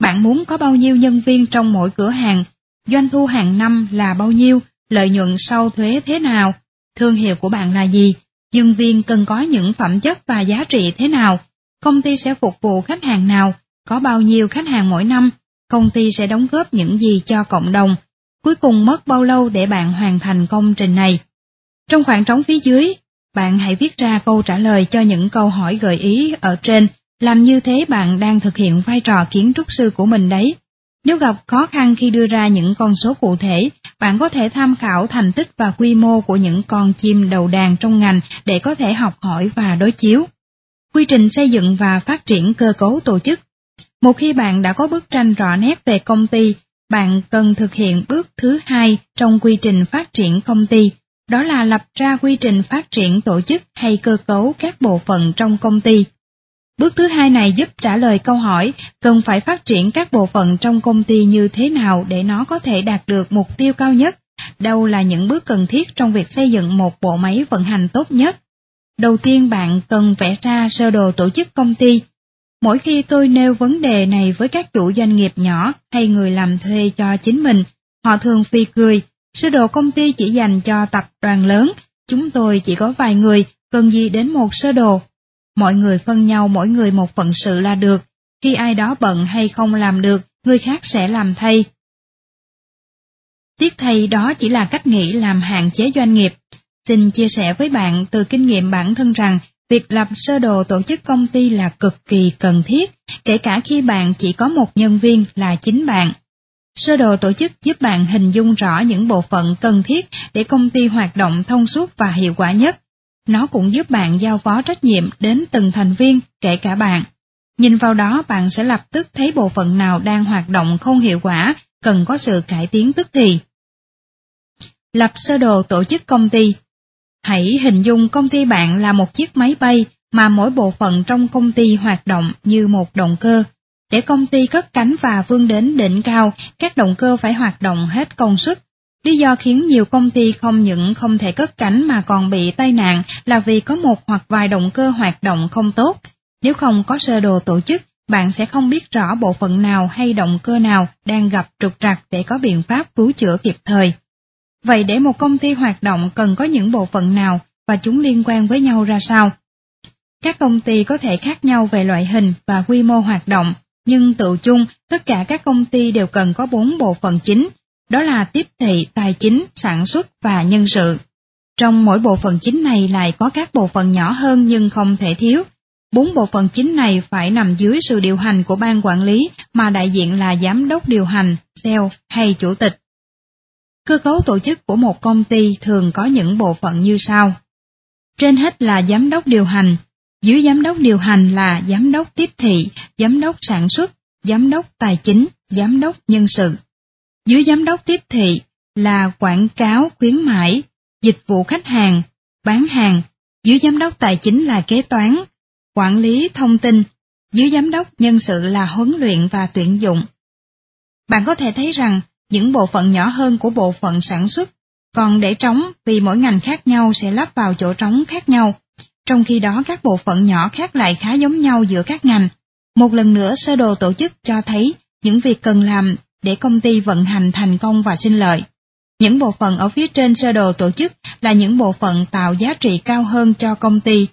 Bạn muốn có bao nhiêu nhân viên trong mỗi cửa hàng, doanh thu hàng năm là bao nhiêu, lợi nhuận sau thuế thế nào, thương hiệu của bạn là gì, nhân viên cần có những phẩm chất và giá trị thế nào, công ty sẽ phục vụ khách hàng nào, có bao nhiêu khách hàng mỗi năm, công ty sẽ đóng góp những gì cho cộng đồng, cuối cùng mất bao lâu để bạn hoàn thành công trình này. Trong khoảng trống phía dưới, bạn hãy viết ra câu trả lời cho những câu hỏi gợi ý ở trên, làm như thế bạn đang thực hiện vai trò kiến trúc sư của mình đấy. Nếu gặp khó khăn khi đưa ra những con số cụ thể, bạn có thể tham khảo thành tích và quy mô của những con chim đầu đàn trong ngành để có thể học hỏi và đối chiếu. Quy trình xây dựng và phát triển cơ cấu tổ chức Một khi bạn đã có bức tranh rõ nét về công ty, bạn cần thực hiện bước thứ hai trong quy trình phát triển công ty, đó là lập ra quy trình phát triển tổ chức hay cơ cấu các bộ phận trong công ty. Bước thứ hai này giúp trả lời câu hỏi cần phải phát triển các bộ phận trong công ty như thế nào để nó có thể đạt được mục tiêu cao nhất, đâu là những bước cần thiết trong việc xây dựng một bộ máy vận hành tốt nhất Đầu tiên bạn cần vẽ ra sơ đồ tổ chức công ty. Mỗi khi tôi nêu vấn đề này với các chủ doanh nghiệp nhỏ hay người làm thuê cho chính mình, họ thường phi cười, sơ đồ công ty chỉ dành cho tập đoàn lớn, chúng tôi chỉ có vài người, cần gì đến một sơ đồ. Mọi người phân nhau mỗi người một phận sự là được, khi ai đó bận hay không làm được, người khác sẽ làm thay. Tiếc thay đó chỉ là cách nghĩ làm hạn chế doanh nghiệp, Xin chia sẻ với bạn từ kinh nghiệm bản thân rằng việc lập sơ đồ tổ chức công ty là cực kỳ cần thiết, kể cả khi bạn chỉ có một nhân viên là chính bạn. Sơ đồ tổ chức giúp bạn hình dung rõ những bộ phận cần thiết để công ty hoạt động thông suốt và hiệu quả nhất. Nó cũng giúp bạn giao phó trách nhiệm đến từng thành viên, kể cả bạn. Nhìn vào đó bạn sẽ lập tức thấy bộ phận nào đang hoạt động không hiệu quả, cần có sự cải tiến tức thì. Lập sơ đồ tổ chức công ty Hãy hình dung công ty bạn là một chiếc máy bay mà mỗi bộ phận trong công ty hoạt động như một động cơ. Để công ty cất cánh và vươn đến đỉnh cao, các động cơ phải hoạt động hết công suất. Lý do khiến nhiều công ty không những không thể cất cánh mà còn bị tai nạn là vì có một hoặc vài động cơ hoạt động không tốt. Nếu không có sơ đồ tổ chức, bạn sẽ không biết rõ bộ phận nào hay động cơ nào đang gặp trục trặc để có biện pháp cứu chữa kịp thời. Vậy để một công ty hoạt động cần có những bộ phận nào và chúng liên quan với nhau ra sao? Các công ty có thể khác nhau về loại hình và quy mô hoạt động, nhưng tự chung tất cả các công ty đều cần có bốn bộ phận chính, đó là tiếp thị, tài chính, sản xuất và nhân sự. Trong mỗi bộ phận chính này lại có các bộ phận nhỏ hơn nhưng không thể thiếu. Bốn bộ phận chính này phải nằm dưới sự điều hành của ban quản lý mà đại diện là giám đốc điều hành, sale hay chủ tịch. Cơ cấu tổ chức của một công ty thường có những bộ phận như sau. Trên hết là giám đốc điều hành, dưới giám đốc điều hành là giám đốc tiếp thị, giám đốc sản xuất, giám đốc tài chính, giám đốc nhân sự. Dưới giám đốc tiếp thị là quảng cáo khuyến mãi, dịch vụ khách hàng, bán hàng. Dưới giám đốc tài chính là kế toán, quản lý thông tin. Dưới giám đốc nhân sự là huấn luyện và tuyển dụng. Bạn có thể thấy rằng những bộ phận nhỏ hơn của bộ phận sản xuất còn để trống vì mỗi ngành khác nhau sẽ lắp vào chỗ trống khác nhau. Trong khi đó các bộ phận nhỏ khác lại khá giống nhau giữa các ngành. Một lần nữa sơ đồ tổ chức cho thấy những việc cần làm để công ty vận hành thành công và sinh lợi. Những bộ phận ở phía trên sơ đồ tổ chức là những bộ phận tạo giá trị cao hơn cho công ty.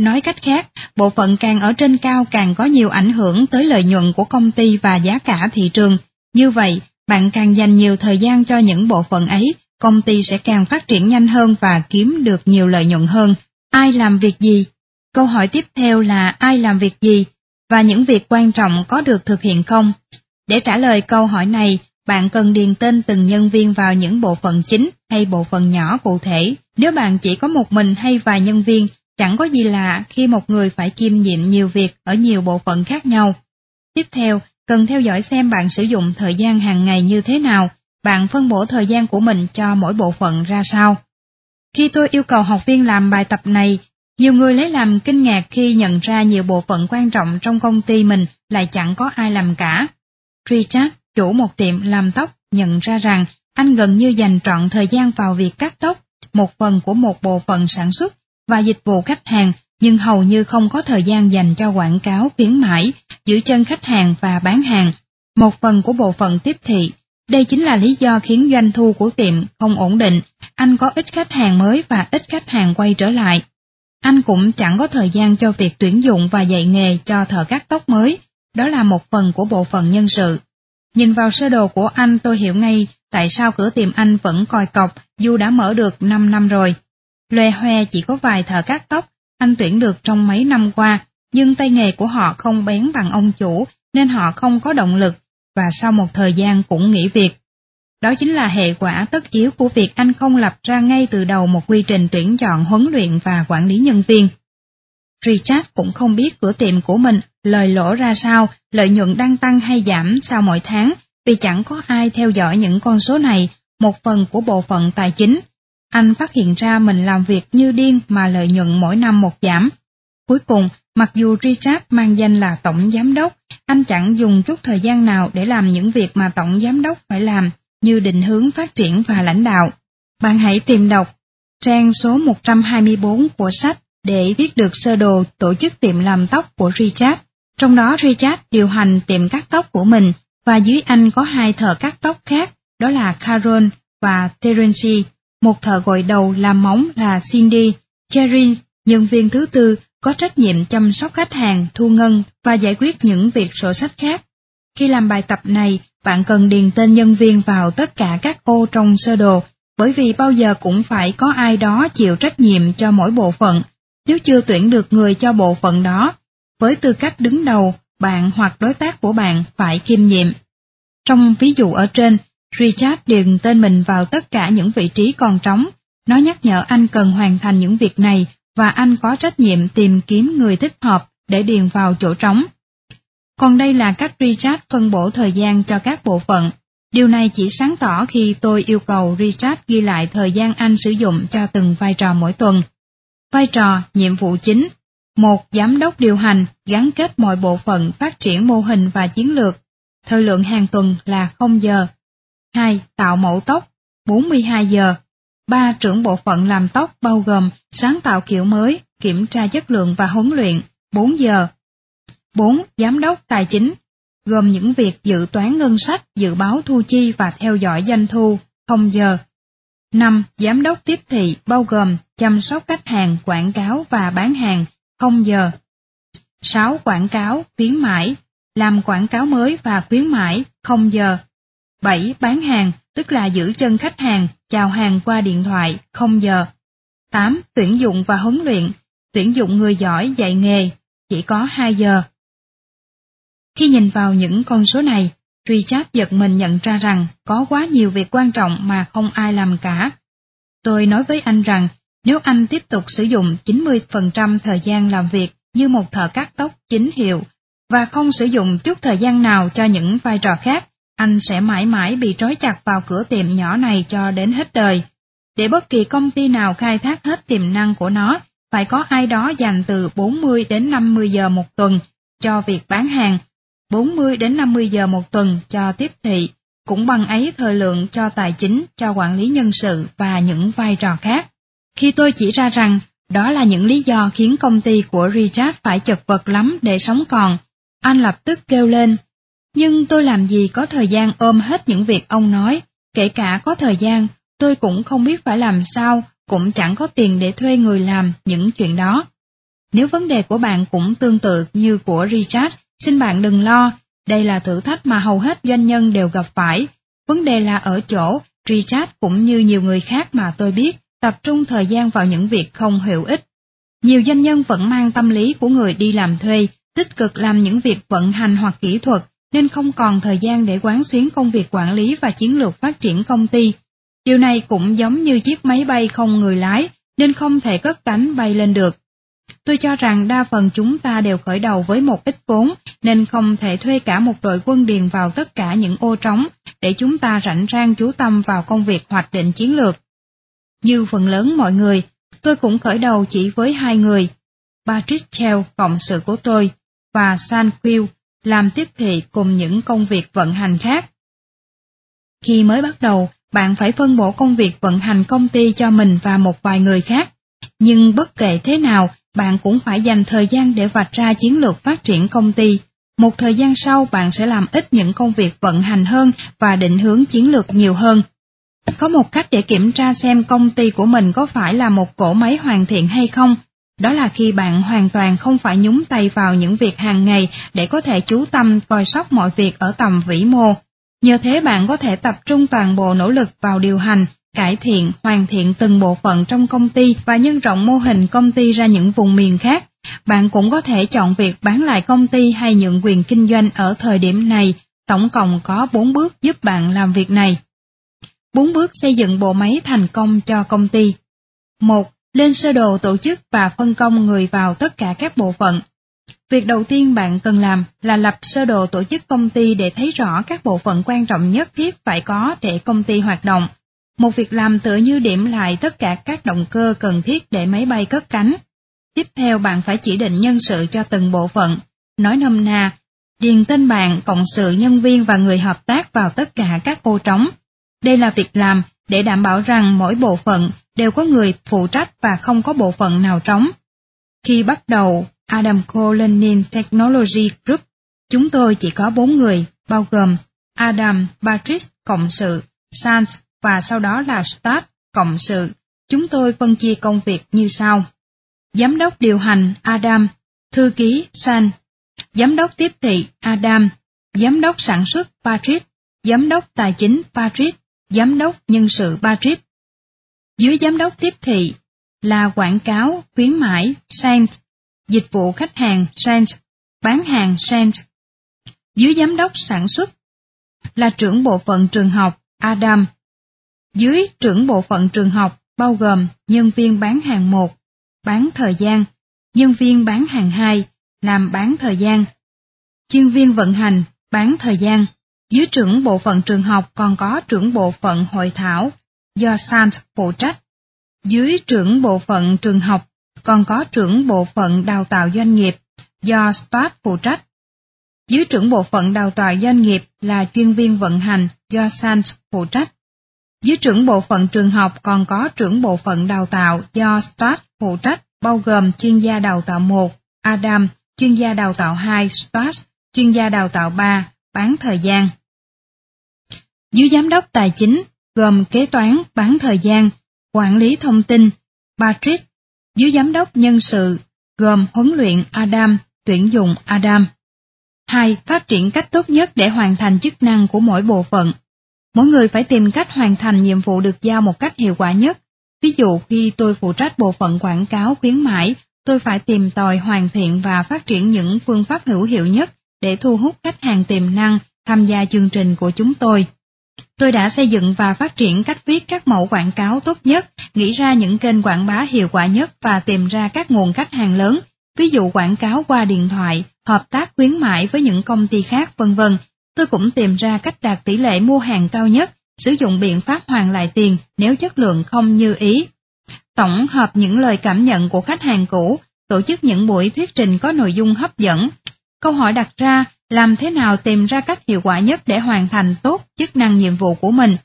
Nói cách khác, bộ phận càng ở trên cao càng có nhiều ảnh hưởng tới lợi nhuận của công ty và giá cả thị trường. Như vậy, bạn càng dành nhiều thời gian cho những bộ phận ấy, công ty sẽ càng phát triển nhanh hơn và kiếm được nhiều lợi nhuận hơn. Ai làm việc gì? Câu hỏi tiếp theo là ai làm việc gì? Và những việc quan trọng có được thực hiện không? Để trả lời câu hỏi này, bạn cần điền tên từng nhân viên vào những bộ phận chính hay bộ phận nhỏ cụ thể. Nếu bạn chỉ có một mình hay vài nhân viên, chẳng có gì lạ khi một người phải kiêm nhiệm nhiều việc ở nhiều bộ phận khác nhau. Tiếp theo, cần theo dõi xem bạn sử dụng thời gian hàng ngày như thế nào, bạn phân bổ thời gian của mình cho mỗi bộ phận ra sao. Khi tôi yêu cầu học viên làm bài tập này, nhiều người lấy làm kinh ngạc khi nhận ra nhiều bộ phận quan trọng trong công ty mình lại chẳng có ai làm cả. Richard, chủ một tiệm làm tóc, nhận ra rằng anh gần như dành trọn thời gian vào việc cắt tóc, một phần của một bộ phận sản xuất và dịch vụ khách hàng, nhưng hầu như không có thời gian dành cho quảng cáo khuyến mãi, giữ chân khách hàng và bán hàng, một phần của bộ phận tiếp thị. Đây chính là lý do khiến doanh thu của tiệm không ổn định, anh có ít khách hàng mới và ít khách hàng quay trở lại. Anh cũng chẳng có thời gian cho việc tuyển dụng và dạy nghề cho thợ cắt tóc mới, đó là một phần của bộ phận nhân sự. Nhìn vào sơ đồ của anh tôi hiểu ngay tại sao cửa tiệm anh vẫn còi cọc dù đã mở được 5 năm rồi. Loe hoe chỉ có vài thợ cắt tóc, anh tuyển được trong mấy năm qua, nhưng tay nghề của họ không bén bằng ông chủ nên họ không có động lực và sau một thời gian cũng nghỉ việc. Đó chính là hệ quả tất yếu của việc anh không lập ra ngay từ đầu một quy trình tuyển chọn huấn luyện và quản lý nhân viên. Richard cũng không biết cửa tiệm của mình lời lỗ ra sao, lợi nhuận đang tăng hay giảm sau mỗi tháng, vì chẳng có ai theo dõi những con số này, một phần của bộ phận tài chính. Anh phát hiện ra mình làm việc như điên mà lợi nhuận mỗi năm một giảm. Cuối cùng, mặc dù Richard mang danh là tổng giám đốc, anh chẳng dùng chút thời gian nào để làm những việc mà tổng giám đốc phải làm, như định hướng phát triển và lãnh đạo. Bạn hãy tìm đọc trang số 124 của sách để viết được sơ đồ tổ chức tiệm làm tóc của Richard. Trong đó Richard điều hành tiệm cắt tóc của mình và dưới anh có hai thợ cắt tóc khác, đó là Carol và Terence. Một thợ gội đầu làm móng là Cindy. Jerry, nhân viên thứ tư, có trách nhiệm chăm sóc khách hàng, thu ngân và giải quyết những việc sổ sách khác. Khi làm bài tập này, bạn cần điền tên nhân viên vào tất cả các ô trong sơ đồ, bởi vì bao giờ cũng phải có ai đó chịu trách nhiệm cho mỗi bộ phận. Nếu chưa tuyển được người cho bộ phận đó, với tư cách đứng đầu, bạn hoặc đối tác của bạn phải kiêm nhiệm. Trong ví dụ ở trên, Richard điền tên mình vào tất cả những vị trí còn trống. Nó nhắc nhở anh cần hoàn thành những việc này và anh có trách nhiệm tìm kiếm người thích hợp để điền vào chỗ trống. Còn đây là cách Richard phân bổ thời gian cho các bộ phận. Điều này chỉ sáng tỏ khi tôi yêu cầu Richard ghi lại thời gian anh sử dụng cho từng vai trò mỗi tuần. Vai trò, nhiệm vụ chính. Một giám đốc điều hành gắn kết mọi bộ phận phát triển mô hình và chiến lược. Thời lượng hàng tuần là 0 giờ. 2. Tạo mẫu tóc 42 giờ. Ba Trưởng bộ phận làm tóc bao gồm sáng tạo kiểu mới, kiểm tra chất lượng và huấn luyện 4 giờ. 4. Giám đốc tài chính gồm những việc dự toán ngân sách, dự báo thu chi và theo dõi doanh thu 0 giờ. 5. Giám đốc tiếp thị bao gồm chăm sóc khách hàng, quảng cáo và bán hàng 0 giờ. 6. Quảng cáo, khuyến mãi, làm quảng cáo mới và khuyến mãi 0 giờ. 7. Bán hàng, tức là giữ chân khách hàng, chào hàng qua điện thoại không giờ. 8. Tuyển dụng và huấn luyện, tuyển dụng người giỏi dạy nghề, chỉ có 2 giờ. Khi nhìn vào những con số này, Richard giật mình nhận ra rằng có quá nhiều việc quan trọng mà không ai làm cả. Tôi nói với anh rằng nếu anh tiếp tục sử dụng 90% thời gian làm việc như một thợ cắt tóc chính hiệu và không sử dụng chút thời gian nào cho những vai trò khác, anh sẽ mãi mãi bị trói chặt vào cửa tiệm nhỏ này cho đến hết đời. Để bất kỳ công ty nào khai thác hết tiềm năng của nó, phải có ai đó dành từ 40 đến 50 giờ một tuần cho việc bán hàng, 40 đến 50 giờ một tuần cho tiếp thị, cũng bằng ấy thời lượng cho tài chính, cho quản lý nhân sự và những vai trò khác. Khi tôi chỉ ra rằng đó là những lý do khiến công ty của Richard phải chật vật lắm để sống còn, anh lập tức kêu lên. Nhưng tôi làm gì có thời gian ôm hết những việc ông nói, kể cả có thời gian, tôi cũng không biết phải làm sao, cũng chẳng có tiền để thuê người làm những chuyện đó. Nếu vấn đề của bạn cũng tương tự như của Richard, xin bạn đừng lo, đây là thử thách mà hầu hết doanh nhân đều gặp phải. Vấn đề là ở chỗ, Richard cũng như nhiều người khác mà tôi biết, tập trung thời gian vào những việc không hữu ích. Nhiều doanh nhân vẫn mang tâm lý của người đi làm thuê, tích cực làm những việc vận hành hoặc kỹ thuật, nên không còn thời gian để quán xuyến công việc quản lý và chiến lược phát triển công ty. Điều này cũng giống như chiếc máy bay không người lái, nên không thể cất cánh bay lên được. Tôi cho rằng đa phần chúng ta đều khởi đầu với một ít vốn, nên không thể thuê cả một đội quân điền vào tất cả những ô trống để chúng ta rảnh rang chú tâm vào công việc hoạch định chiến lược. Như phần lớn mọi người, tôi cũng khởi đầu chỉ với hai người, Patrick Chell, cộng sự của tôi, và San Quill, làm tiếp thị cùng những công việc vận hành khác. Khi mới bắt đầu, bạn phải phân bổ công việc vận hành công ty cho mình và một vài người khác. Nhưng bất kể thế nào, bạn cũng phải dành thời gian để vạch ra chiến lược phát triển công ty. Một thời gian sau bạn sẽ làm ít những công việc vận hành hơn và định hướng chiến lược nhiều hơn. Có một cách để kiểm tra xem công ty của mình có phải là một cỗ máy hoàn thiện hay không. Đó là khi bạn hoàn toàn không phải nhúng tay vào những việc hàng ngày để có thể chú tâm coi sóc mọi việc ở tầm vĩ mô. Nhờ thế bạn có thể tập trung toàn bộ nỗ lực vào điều hành, cải thiện, hoàn thiện từng bộ phận trong công ty và nhân rộng mô hình công ty ra những vùng miền khác. Bạn cũng có thể chọn việc bán lại công ty hay nhượng quyền kinh doanh ở thời điểm này. Tổng cộng có 4 bước giúp bạn làm việc này. 4 bước xây dựng bộ máy thành công cho công ty. 1. Lên sơ đồ tổ chức và phân công người vào tất cả các bộ phận. Việc đầu tiên bạn cần làm là lập sơ đồ tổ chức công ty để thấy rõ các bộ phận quan trọng nhất thiết phải có để công ty hoạt động. Một việc làm tựa như điểm lại tất cả các động cơ cần thiết để máy bay cất cánh. Tiếp theo bạn phải chỉ định nhân sự cho từng bộ phận. Nói nôm na, điền tên bạn, cộng sự nhân viên và người hợp tác vào tất cả các ô trống. Đây là việc làm để đảm bảo rằng mỗi bộ phận đều có người phụ trách và không có bộ phận nào trống. Khi bắt đầu Adam Lenin Technology Group, chúng tôi chỉ có bốn người, bao gồm Adam, Patrick, cộng sự, Sanz và sau đó là Start, cộng sự. Chúng tôi phân chia công việc như sau. Giám đốc điều hành Adam, thư ký San, giám đốc tiếp thị Adam, giám đốc sản xuất Patrick, giám đốc tài chính Patrick, giám đốc nhân sự Patrick. Dưới giám đốc tiếp thị là quảng cáo, khuyến mãi, Saint, dịch vụ khách hàng Saint, bán hàng Saint. Dưới giám đốc sản xuất là trưởng bộ phận trường học Adam. Dưới trưởng bộ phận trường học bao gồm nhân viên bán hàng 1, bán thời gian, nhân viên bán hàng 2, làm bán thời gian, chuyên viên vận hành, bán thời gian. Dưới trưởng bộ phận trường học còn có trưởng bộ phận hội thảo do Sant phụ trách. Dưới trưởng bộ phận trường học còn có trưởng bộ phận đào tạo doanh nghiệp do stott phụ trách. Dưới trưởng bộ phận đào tạo doanh nghiệp là chuyên viên vận hành do Sant phụ trách. Dưới trưởng bộ phận trường học còn có trưởng bộ phận đào tạo do stott phụ trách bao gồm chuyên gia đào tạo 1, Adam, chuyên gia đào tạo 2, stott chuyên gia đào tạo 3, bán thời gian. Dưới giám đốc tài chính gồm kế toán, bán thời gian, quản lý thông tin, Patrick, dưới giám đốc nhân sự gồm huấn luyện Adam, tuyển dụng Adam. 2. Phát triển cách tốt nhất để hoàn thành chức năng của mỗi bộ phận. Mỗi người phải tìm cách hoàn thành nhiệm vụ được giao một cách hiệu quả nhất. Ví dụ khi tôi phụ trách bộ phận quảng cáo khuyến mãi, tôi phải tìm tòi hoàn thiện và phát triển những phương pháp hữu hiệu nhất để thu hút khách hàng tiềm năng tham gia chương trình của chúng tôi. Tôi đã xây dựng và phát triển cách viết các mẫu quảng cáo tốt nhất, nghĩ ra những kênh quảng bá hiệu quả nhất và tìm ra các nguồn khách hàng lớn, ví dụ quảng cáo qua điện thoại, hợp tác khuyến mãi với những công ty khác vân vân. Tôi cũng tìm ra cách đạt tỷ lệ mua hàng cao nhất, sử dụng biện pháp hoàn lại tiền nếu chất lượng không như ý. Tổng hợp những lời cảm nhận của khách hàng cũ, tổ chức những buổi thuyết trình có nội dung hấp dẫn. Câu hỏi đặt ra làm thế nào tìm ra cách hiệu quả nhất để hoàn thành tốt chức năng nhiệm vụ của mình.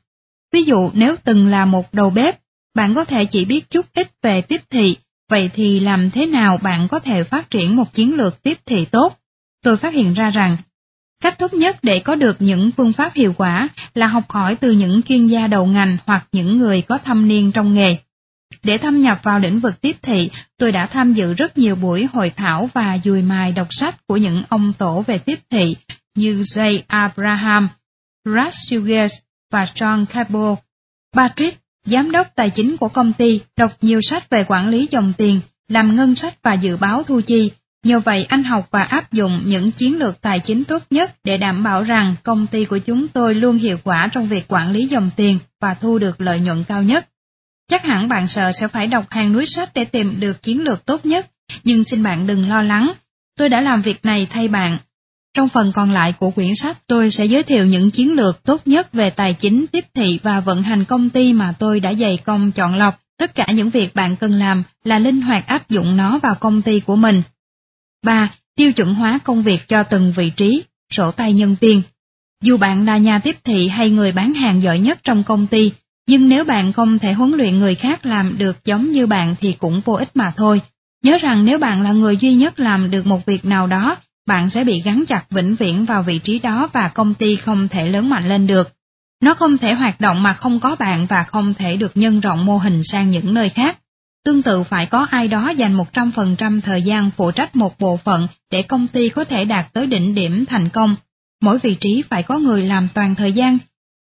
Ví dụ nếu từng là một đầu bếp, bạn có thể chỉ biết chút ít về tiếp thị, vậy thì làm thế nào bạn có thể phát triển một chiến lược tiếp thị tốt? Tôi phát hiện ra rằng, cách tốt nhất để có được những phương pháp hiệu quả là học hỏi từ những chuyên gia đầu ngành hoặc những người có thâm niên trong nghề. Để thâm nhập vào lĩnh vực tiếp thị, tôi đã tham dự rất nhiều buổi hội thảo và dùi mài đọc sách của những ông tổ về tiếp thị như Jay Abraham, Brad Sugars và John Cabot. Patrick, giám đốc tài chính của công ty, đọc nhiều sách về quản lý dòng tiền, làm ngân sách và dự báo thu chi. Nhờ vậy anh học và áp dụng những chiến lược tài chính tốt nhất để đảm bảo rằng công ty của chúng tôi luôn hiệu quả trong việc quản lý dòng tiền và thu được lợi nhuận cao nhất. Chắc hẳn bạn sợ sẽ phải đọc hàng núi sách để tìm được chiến lược tốt nhất, nhưng xin bạn đừng lo lắng, tôi đã làm việc này thay bạn. Trong phần còn lại của quyển sách tôi sẽ giới thiệu những chiến lược tốt nhất về tài chính, tiếp thị và vận hành công ty mà tôi đã dày công chọn lọc. Tất cả những việc bạn cần làm là linh hoạt áp dụng nó vào công ty của mình. 3. Tiêu chuẩn hóa công việc cho từng vị trí, sổ tay nhân viên. Dù bạn là nhà tiếp thị hay người bán hàng giỏi nhất trong công ty, nhưng nếu bạn không thể huấn luyện người khác làm được giống như bạn thì cũng vô ích mà thôi. Nhớ rằng nếu bạn là người duy nhất làm được một việc nào đó, bạn sẽ bị gắn chặt vĩnh viễn vào vị trí đó và công ty không thể lớn mạnh lên được. Nó không thể hoạt động mà không có bạn và không thể được nhân rộng mô hình sang những nơi khác. Tương tự phải có ai đó dành 100% thời gian phụ trách một bộ phận để công ty có thể đạt tới đỉnh điểm thành công. Mỗi vị trí phải có người làm toàn thời gian.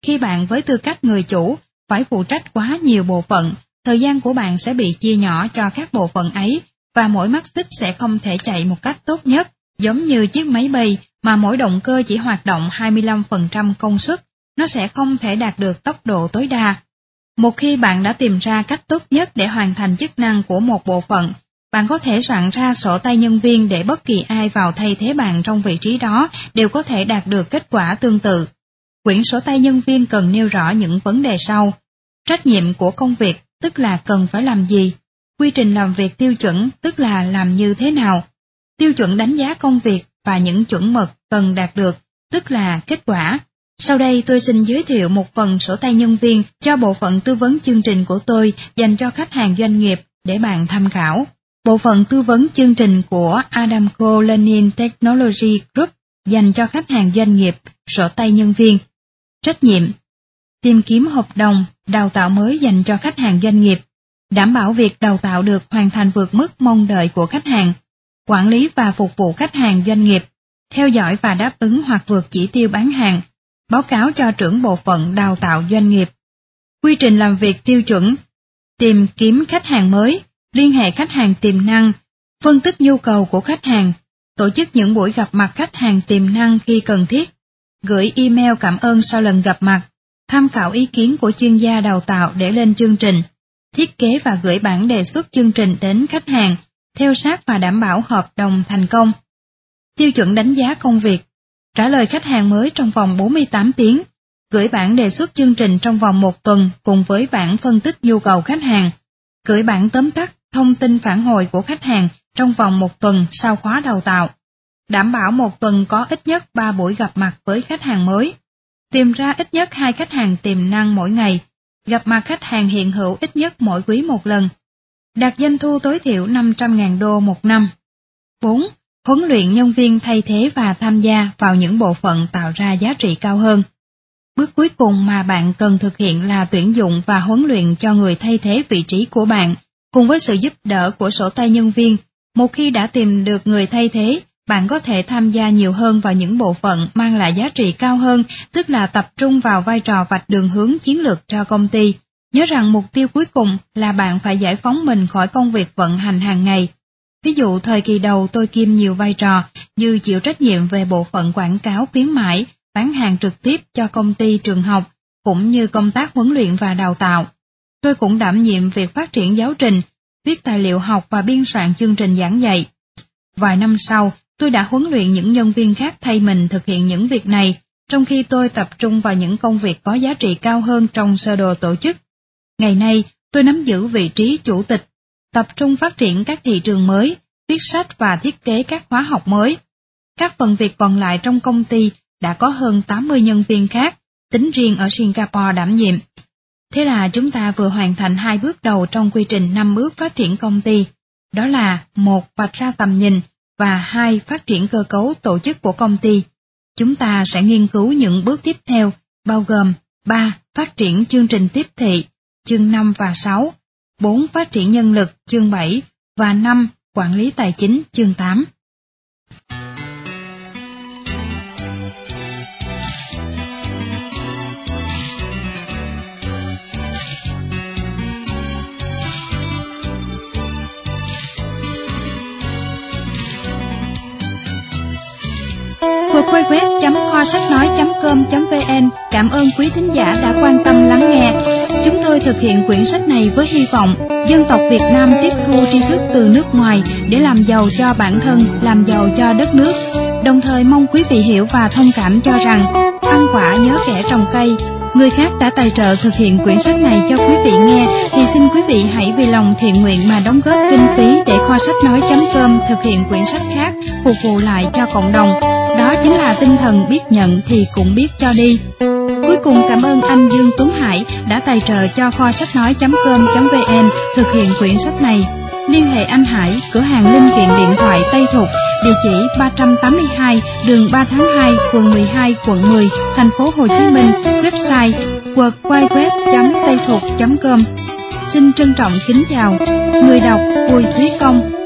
Khi bạn với tư cách người chủ phải phụ trách quá nhiều bộ phận, thời gian của bạn sẽ bị chia nhỏ cho các bộ phận ấy và mỗi mắt xích sẽ không thể chạy một cách tốt nhất, giống như chiếc máy bay mà mỗi động cơ chỉ hoạt động 25% công suất, nó sẽ không thể đạt được tốc độ tối đa. Một khi bạn đã tìm ra cách tốt nhất để hoàn thành chức năng của một bộ phận, bạn có thể soạn ra sổ tay nhân viên để bất kỳ ai vào thay thế bạn trong vị trí đó đều có thể đạt được kết quả tương tự. Quyển sổ tay nhân viên cần nêu rõ những vấn đề sau. Trách nhiệm của công việc, tức là cần phải làm gì. Quy trình làm việc tiêu chuẩn, tức là làm như thế nào. Tiêu chuẩn đánh giá công việc và những chuẩn mực cần đạt được, tức là kết quả. Sau đây tôi xin giới thiệu một phần sổ tay nhân viên cho bộ phận tư vấn chương trình của tôi dành cho khách hàng doanh nghiệp để bạn tham khảo. Bộ phận tư vấn chương trình của Adamco Learning Technology Group dành cho khách hàng doanh nghiệp, sổ tay nhân viên. Trách nhiệm. Tìm kiếm hợp đồng, đào tạo mới dành cho khách hàng doanh nghiệp, đảm bảo việc đào tạo được hoàn thành vượt mức mong đợi của khách hàng, quản lý và phục vụ khách hàng doanh nghiệp, theo dõi và đáp ứng hoặc vượt chỉ tiêu bán hàng, báo cáo cho trưởng bộ phận đào tạo doanh nghiệp. Quy trình làm việc tiêu chuẩn, tìm kiếm khách hàng mới, liên hệ khách hàng tiềm năng, phân tích nhu cầu của khách hàng, tổ chức những buổi gặp mặt khách hàng tiềm năng khi cần thiết, gửi email cảm ơn sau lần gặp mặt, tham khảo ý kiến của chuyên gia đào tạo để lên chương trình, thiết kế và gửi bản đề xuất chương trình đến khách hàng, theo sát và đảm bảo hợp đồng thành công. Tiêu chuẩn đánh giá công việc, trả lời khách hàng mới trong vòng 48 tiếng, gửi bản đề xuất chương trình trong vòng một tuần cùng với bản phân tích nhu cầu khách hàng, gửi bản tóm tắt thông tin phản hồi của khách hàng trong vòng một tuần sau khóa đào tạo. Đảm bảo một tuần có ít nhất 3 buổi gặp mặt với khách hàng mới. Tìm ra ít nhất hai khách hàng tiềm năng mỗi ngày, gặp mặt khách hàng hiện hữu ít nhất mỗi quý một lần. Đạt doanh thu tối thiểu 500.000 đô một năm. 4. Huấn luyện nhân viên thay thế và tham gia vào những bộ phận tạo ra giá trị cao hơn. Bước cuối cùng mà bạn cần thực hiện là tuyển dụng và huấn luyện cho người thay thế vị trí của bạn, cùng với sự giúp đỡ của sổ tay nhân viên. Một khi đã tìm được người thay thế, bạn có thể tham gia nhiều hơn vào những bộ phận mang lại giá trị cao hơn, tức là tập trung vào vai trò vạch đường hướng chiến lược cho công ty. Nhớ rằng mục tiêu cuối cùng là bạn phải giải phóng mình khỏi công việc vận hành hàng ngày. Ví dụ thời kỳ đầu tôi kiêm nhiều vai trò như chịu trách nhiệm về bộ phận quảng cáo khuyến mãi, bán hàng trực tiếp cho công ty trường học, cũng như công tác huấn luyện và đào tạo. Tôi cũng đảm nhiệm việc phát triển giáo trình, viết tài liệu học và biên soạn chương trình giảng dạy. Vài năm sau, tôi đã huấn luyện những nhân viên khác thay mình thực hiện những việc này, trong khi tôi tập trung vào những công việc có giá trị cao hơn trong sơ đồ tổ chức. Ngày nay, tôi nắm giữ vị trí chủ tịch, tập trung phát triển các thị trường mới, viết sách và thiết kế các khóa học mới. Các phần việc còn lại trong công ty đã có hơn 80 nhân viên khác, tính riêng ở Singapore đảm nhiệm. Thế là chúng ta vừa hoàn thành hai bước đầu trong quy trình năm bước phát triển công ty. Đó là một vạch ra tầm nhìn và hai phát triển cơ cấu tổ chức của công ty. Chúng ta sẽ nghiên cứu những bước tiếp theo, bao gồm 3. Phát triển chương trình tiếp thị, chương 5 và 6, 4. Phát triển nhân lực, chương 7 và 5. Quản lý tài chính, chương 8. www.kho sách nói.com.vn Cảm ơn quý thính giả đã quan tâm lắng nghe. Chúng tôi thực hiện quyển sách này với hy vọng dân tộc Việt Nam tiếp thu tri thức từ nước ngoài để làm giàu cho bản thân, làm giàu cho đất nước. Đồng thời mong quý vị hiểu và thông cảm cho rằng ăn quả nhớ kẻ trồng cây. Người khác đã tài trợ thực hiện quyển sách này cho quý vị nghe, thì xin quý vị hãy vì lòng thiện nguyện mà đóng góp kinh phí để kho sách nói.com thực hiện quyển sách khác phục vụ lại cho cộng đồng đó chính là tinh thần biết nhận thì cũng biết cho đi. Cuối cùng cảm ơn anh Dương Tuấn Hải đã tài trợ cho kho sách nói.com.vn thực hiện quyển sách này. Liên hệ anh Hải, cửa hàng linh kiện điện thoại Tây Thục, địa chỉ 382 đường 3 tháng 2, quận 12, quận 10, thành phố Hồ Chí Minh, website www.taythuc.com. Xin trân trọng kính chào. Người đọc Bùi Thúy Công